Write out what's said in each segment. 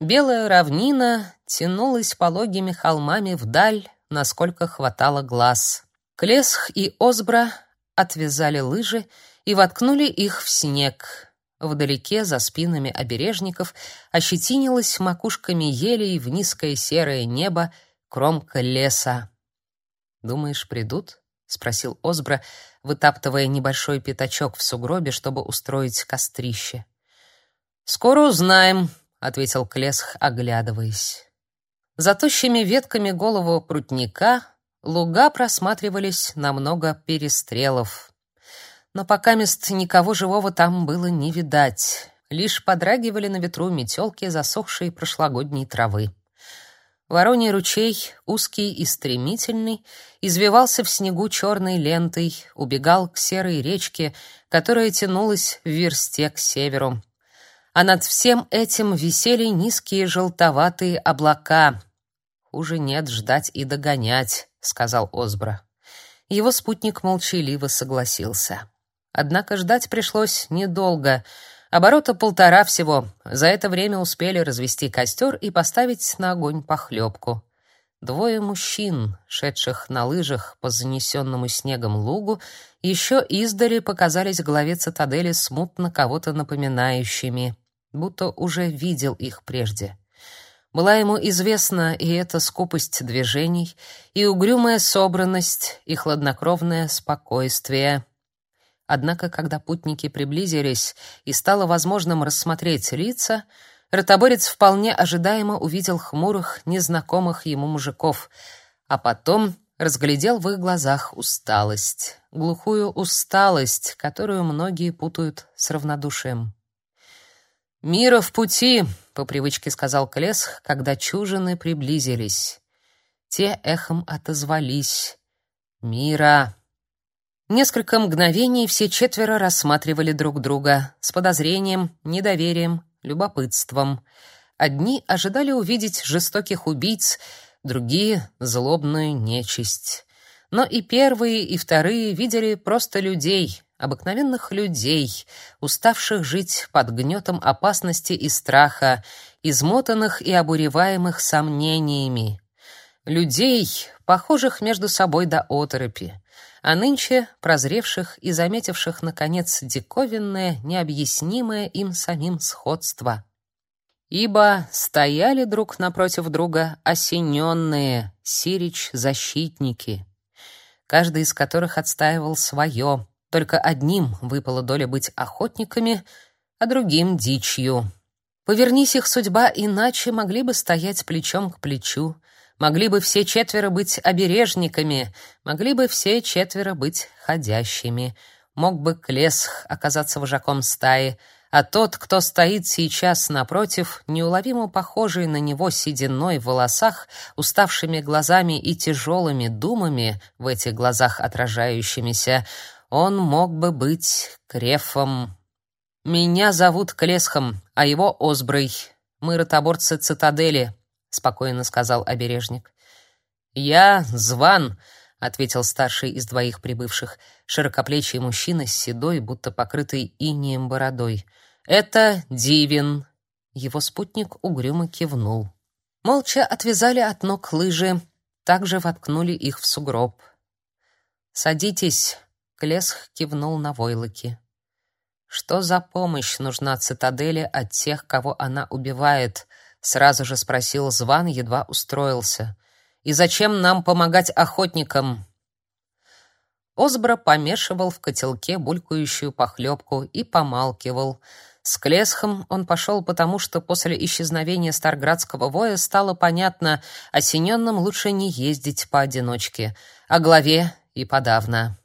Белая равнина тянулась пологими холмами вдаль, насколько хватало глаз. Клесх и Озбра отвязали лыжи и воткнули их в снег. Вдалеке, за спинами обережников, ощетинилась макушками елей в низкое серое небо кромка леса. «Думаешь, придут?» — спросил Озбра, вытаптывая небольшой пятачок в сугробе, чтобы устроить кострище. «Скоро узнаем», — ответил Клесх, оглядываясь. За тощими ветками голову прутника луга просматривались на много перестрелов. Но пока мест никого живого там было не видать. Лишь подрагивали на ветру метелки засохшей прошлогодней травы. Вороний ручей, узкий и стремительный, извивался в снегу черной лентой, убегал к серой речке, которая тянулась в версте к северу. А над всем этим висели низкие желтоватые облака. «Хуже нет ждать и догонять», — сказал Озбра. Его спутник молчаливо согласился. Однако ждать пришлось недолго — Оборота полтора всего. За это время успели развести костер и поставить на огонь похлебку. Двое мужчин, шедших на лыжах по занесенному снегом лугу, еще издали показались главе цитадели смутно кого-то напоминающими, будто уже видел их прежде. Была ему известна и эта скупость движений, и угрюмая собранность, и хладнокровное спокойствие — Однако, когда путники приблизились и стало возможным рассмотреть лица, ротоборец вполне ожидаемо увидел хмурых, незнакомых ему мужиков, а потом разглядел в их глазах усталость, глухую усталость, которую многие путают с равнодушием. «Мира в пути!» — по привычке сказал Клесх, когда чужины приблизились. Те эхом отозвались. «Мира!» Несколько мгновений все четверо рассматривали друг друга с подозрением, недоверием, любопытством. Одни ожидали увидеть жестоких убийц, другие — злобную нечисть. Но и первые, и вторые видели просто людей, обыкновенных людей, уставших жить под гнетом опасности и страха, измотанных и обуреваемых сомнениями. Людей, похожих между собой до оторопи а нынче прозревших и заметивших, наконец, диковинное, необъяснимое им самим сходство. Ибо стояли друг напротив друга осененные, сирич-защитники, каждый из которых отстаивал свое, только одним выпала доля быть охотниками, а другим — дичью. Повернись их судьба, иначе могли бы стоять плечом к плечу, Могли бы все четверо быть обережниками, могли бы все четверо быть ходящими. Мог бы Клесх оказаться вожаком стаи, а тот, кто стоит сейчас напротив, неуловимо похожий на него сединой в волосах, уставшими глазами и тяжелыми думами в этих глазах отражающимися, он мог бы быть Крефом. «Меня зовут Клесхом, а его Озброй. Мы ротоборцы цитадели», спокойно сказал обережник. Я Зван, ответил старший из двоих прибывших, широкоплечий мужчина с седой, будто покрытой инеем бородой. Это Дивин. Его спутник угрюмо кивнул. Молча отвязали от ног лыжи, также воткнули их в сугроб. Садитесь, Клесх кивнул на войлоки. Что за помощь нужна цитадели от тех, кого она убивает? сразу же спросил Зван, едва устроился. И зачем нам помогать охотникам? Озбра помешивал в котелке булькающую похлебку и помалкивал. С Клесхом он пошел потому, что после исчезновения Старградского воя стало понятно, осененным лучше не ездить поодиночке, а главе и подавно.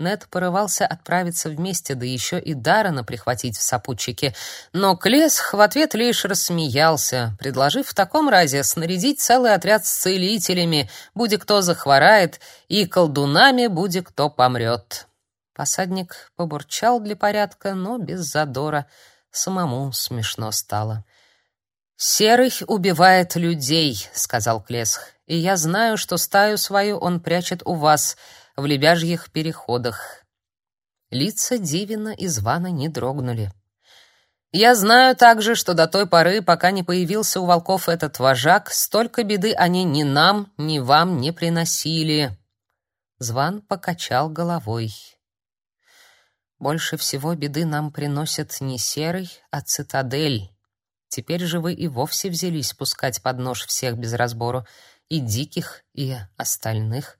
Нед порывался отправиться вместе, да еще и Дарана прихватить в сопутчике, но Клесх в ответ лишь рассмеялся, предложив в таком разе снарядить целый отряд с целителями, будь кто захворает, и колдунами, будь кто помрет. Посадник побурчал для порядка, но без задора. Самому смешно стало. «Серый убивает людей», — сказал Клесх, — «и я знаю, что стаю свою он прячет у вас» в лебяжьих переходах. Лица Дивина и Звана не дрогнули. Я знаю также, что до той поры, пока не появился у волков этот вожак, столько беды они ни нам, ни вам не приносили. Зван покачал головой. Больше всего беды нам приносят не серый, а цитадель. Теперь же вы и вовсе взялись пускать под нож всех без разбору, и диких, и остальных.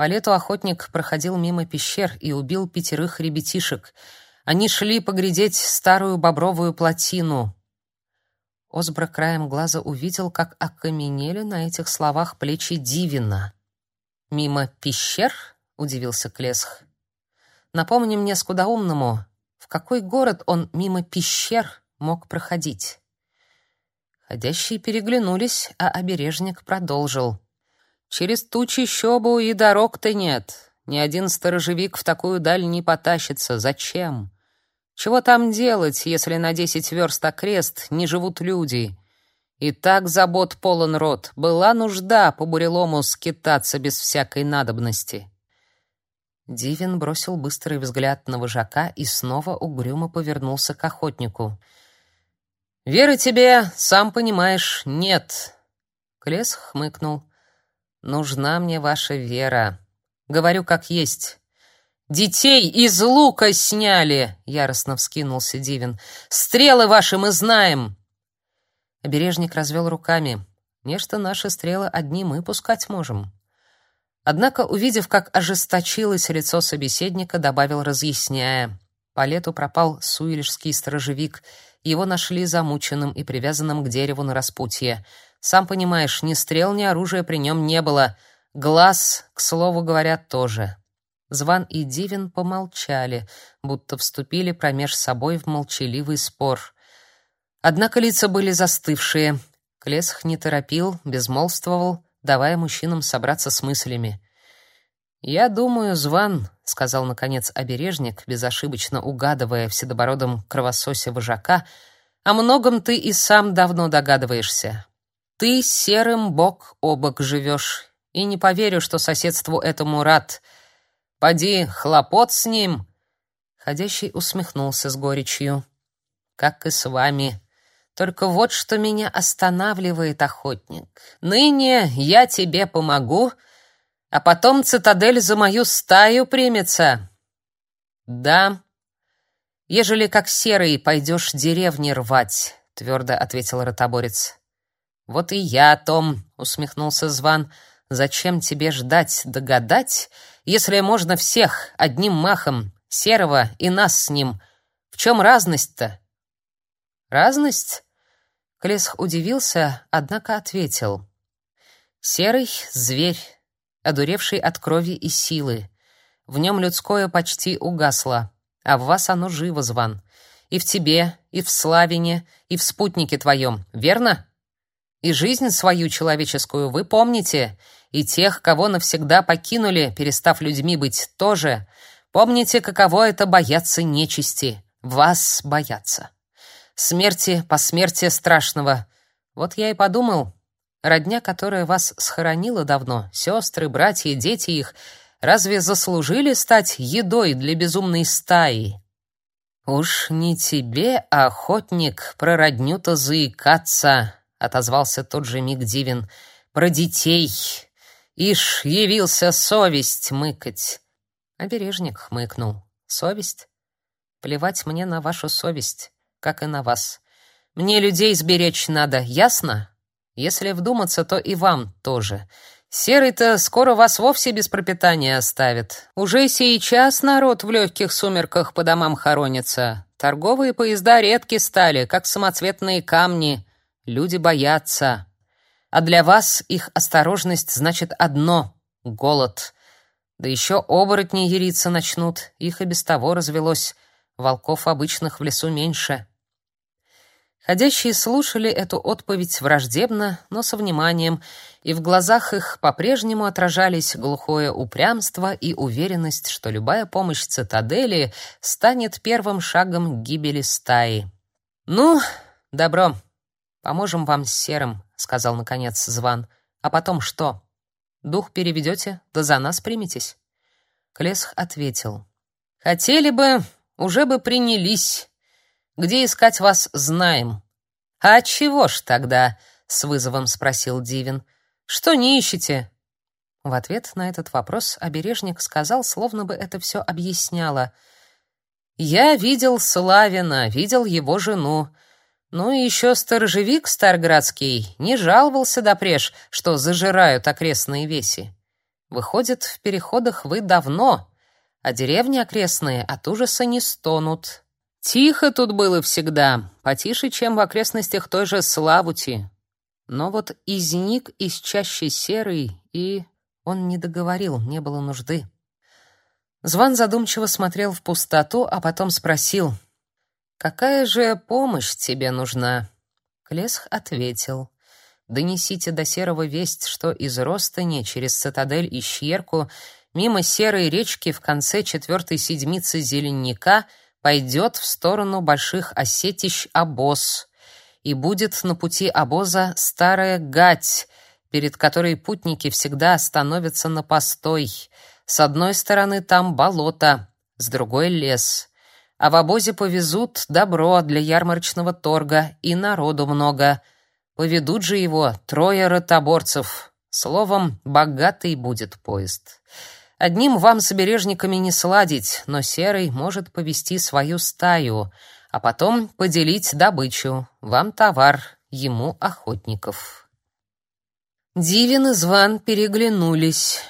По лету охотник проходил мимо пещер и убил пятерых ребятишек. Они шли поглядеть старую бобровую плотину. Озбра краем глаза увидел, как окаменели на этих словах плечи Дивина. «Мимо пещер?» — удивился Клесх. Напомни мне скудоумному, в какой город он мимо пещер мог проходить. Ходящие переглянулись, а обережник продолжил. Через тучи щобу и дорог-то нет. Ни один сторожевик в такую даль не потащится. Зачем? Чего там делать, если на десять верст окрест не живут люди? И так забот полон рот. Была нужда по бурелому скитаться без всякой надобности. Дивин бросил быстрый взгляд на вожака и снова угрюмо повернулся к охотнику. «Веры тебе, сам понимаешь, нет!» Клес хмыкнул. «Нужна мне ваша вера. Говорю, как есть». «Детей из лука сняли!» — яростно вскинулся Дивин. «Стрелы ваши мы знаем!» Обережник развел руками. «Нечто наши стрелы одни мы пускать можем». Однако, увидев, как ожесточилось лицо собеседника, добавил, разъясняя. По лету пропал суилежский сторожевик. Его нашли замученным и привязанным к дереву на распутье. Сам понимаешь, ни стрел, ни оружия при нем не было. Глаз, к слову говоря, тоже. Зван и Дивин помолчали, будто вступили промеж собой в молчаливый спор. Однако лица были застывшие. Клесх не торопил, безмолвствовал, давая мужчинам собраться с мыслями. «Я думаю, Зван», — сказал, наконец, обережник, безошибочно угадывая в седобородом кровососе вожака, «о многом ты и сам давно догадываешься. Ты серым бок о бок живешь, и не поверю, что соседству этому рад. Поди, хлопот с ним!» Ходящий усмехнулся с горечью. «Как и с вами. Только вот что меня останавливает, охотник. Ныне я тебе помогу, а потом цитадель за мою стаю примется. Да, ежели как серый пойдешь деревни рвать, твердо ответил ротоборец. Вот и я о том, усмехнулся Зван. Зачем тебе ждать, догадать, если можно всех одним махом, серого и нас с ним? В чем разность-то? Разность? Клесх удивился, однако ответил. Серый зверь, одуревший от крови и силы. В нем людское почти угасло, а в вас оно живо, Зван. И в тебе, и в Славине, и в спутнике твоем, верно? И жизнь свою человеческую вы помните, и тех, кого навсегда покинули, перестав людьми быть, тоже. Помните, каково это бояться нечисти, вас бояться смерти по смерти страшного. Вот я и подумал, родня, которая вас схоронила давно, сестры, братья, дети их, разве заслужили стать едой для безумной стаи? Уж не тебе, охотник, про родню-то заикаться, отозвался тот же миг Дивин. Про детей. Ишь, явился совесть мыкать. Обережник хмыкнул. Совесть? Плевать мне на вашу совесть как и на вас. Мне людей сберечь надо, ясно? Если вдуматься, то и вам тоже. Серый-то скоро вас вовсе без пропитания оставит. Уже сейчас народ в легких сумерках по домам хоронится. Торговые поезда редки стали, как самоцветные камни. Люди боятся. А для вас их осторожность значит одно — голод. Да еще оборотни яриться начнут, их и без того развелось. Волков обычных в лесу меньше. Ходящие слушали эту отповедь враждебно, но со вниманием, и в глазах их по-прежнему отражались глухое упрямство и уверенность, что любая помощь цитадели станет первым шагом к гибели стаи. «Ну, добро, поможем вам с Серым», — сказал наконец Зван. «А потом что? Дух переведете, да за нас приметесь?» Клесх ответил. «Хотели бы, уже бы принялись». Где искать вас, знаем. А чего ж тогда? с вызовом спросил Дивин. Что не ищете? В ответ на этот вопрос обережник сказал, словно бы это все объясняло. Я видел Славина, видел его жену. Ну и еще сторожевик старградский не жаловался допреж, что зажирают окрестные веси. Выходит, в переходах вы давно, а деревни окрестные от ужаса не стонут. Тихо тут было всегда, потише, чем в окрестностях той же Славути. Но вот изник из чаще серый, и он не договорил, не было нужды. Зван задумчиво смотрел в пустоту, а потом спросил: "Какая же помощь тебе нужна?" Клесх ответил: "Донесите до Серого весть, что из Ростани через цитадель и Щерку мимо Серой речки в конце четвертой седмицы зеленника пойдет в сторону больших осетищ обоз, и будет на пути обоза старая гать, перед которой путники всегда становятся на постой. С одной стороны там болото, с другой лес. А в обозе повезут добро для ярмарочного торга, и народу много. Поведут же его трое ротоборцев. Словом, богатый будет поезд. Одним вам с обережниками не сладить, но Серый может повести свою стаю, а потом поделить добычу. Вам товар, ему охотников. Дивин и Зван переглянулись.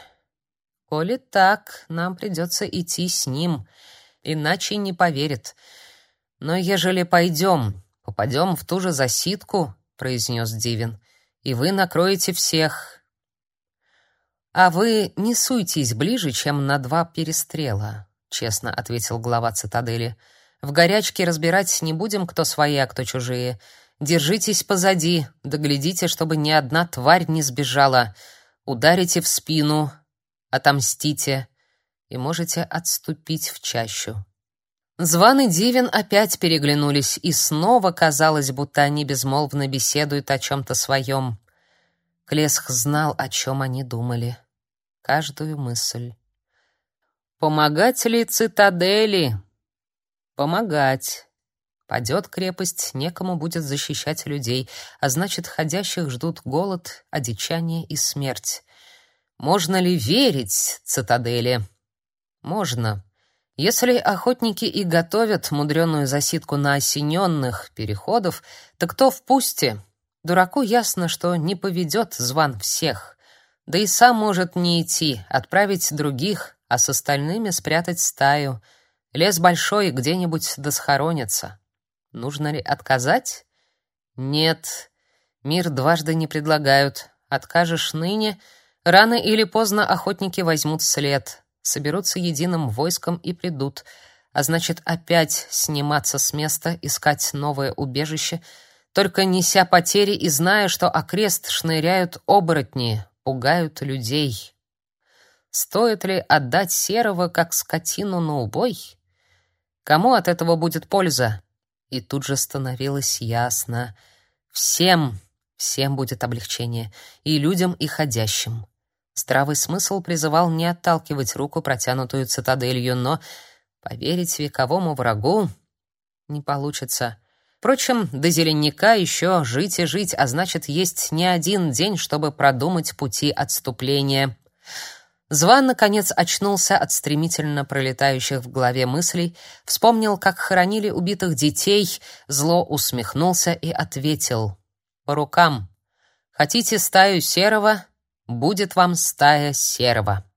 Коли так, нам придется идти с ним, иначе не поверит. Но ежели пойдем, попадем в ту же засидку, произнес Дивин, и вы накроете всех. А вы не суйтесь ближе, чем на два перестрела, честно ответил глава цитадели. В горячке разбирать не будем, кто свои, а кто чужие. Держитесь позади, доглядите, чтобы ни одна тварь не сбежала. Ударите в спину, отомстите и можете отступить в чащу. Зван и Дивин опять переглянулись, и снова казалось, будто они безмолвно беседуют о чем-то своем. Клесх знал, о чем они думали. Каждую мысль. «Помогать ли цитадели?» «Помогать». Падет крепость, некому будет защищать людей, а значит, ходящих ждут голод, одичание и смерть. Можно ли верить цитадели? Можно. Если охотники и готовят мудреную засидку на осененных переходов, то кто в пусте? Дураку ясно, что не поведет зван всех. Да и сам может не идти, отправить других, а с остальными спрятать стаю. Лес большой, где-нибудь да схоронится. Нужно ли отказать? Нет. Мир дважды не предлагают. Откажешь ныне, рано или поздно охотники возьмут след, соберутся единым войском и придут. А значит, опять сниматься с места, искать новое убежище — только неся потери и зная, что окрест шныряют оборотни, пугают людей. Стоит ли отдать серого как скотину на убой? Кому от этого будет польза? И тут же становилось ясно: всем, всем будет облегчение, и людям, и ходящим. Здравый смысл призывал не отталкивать руку, протянутую цитаделью, но поверить вековому врагу не получится. Впрочем, до зеленника еще жить и жить, а значит, есть не один день, чтобы продумать пути отступления. Зван, наконец, очнулся от стремительно пролетающих в голове мыслей, вспомнил, как хоронили убитых детей, зло усмехнулся и ответил. «По рукам. Хотите стаю серого? Будет вам стая серого».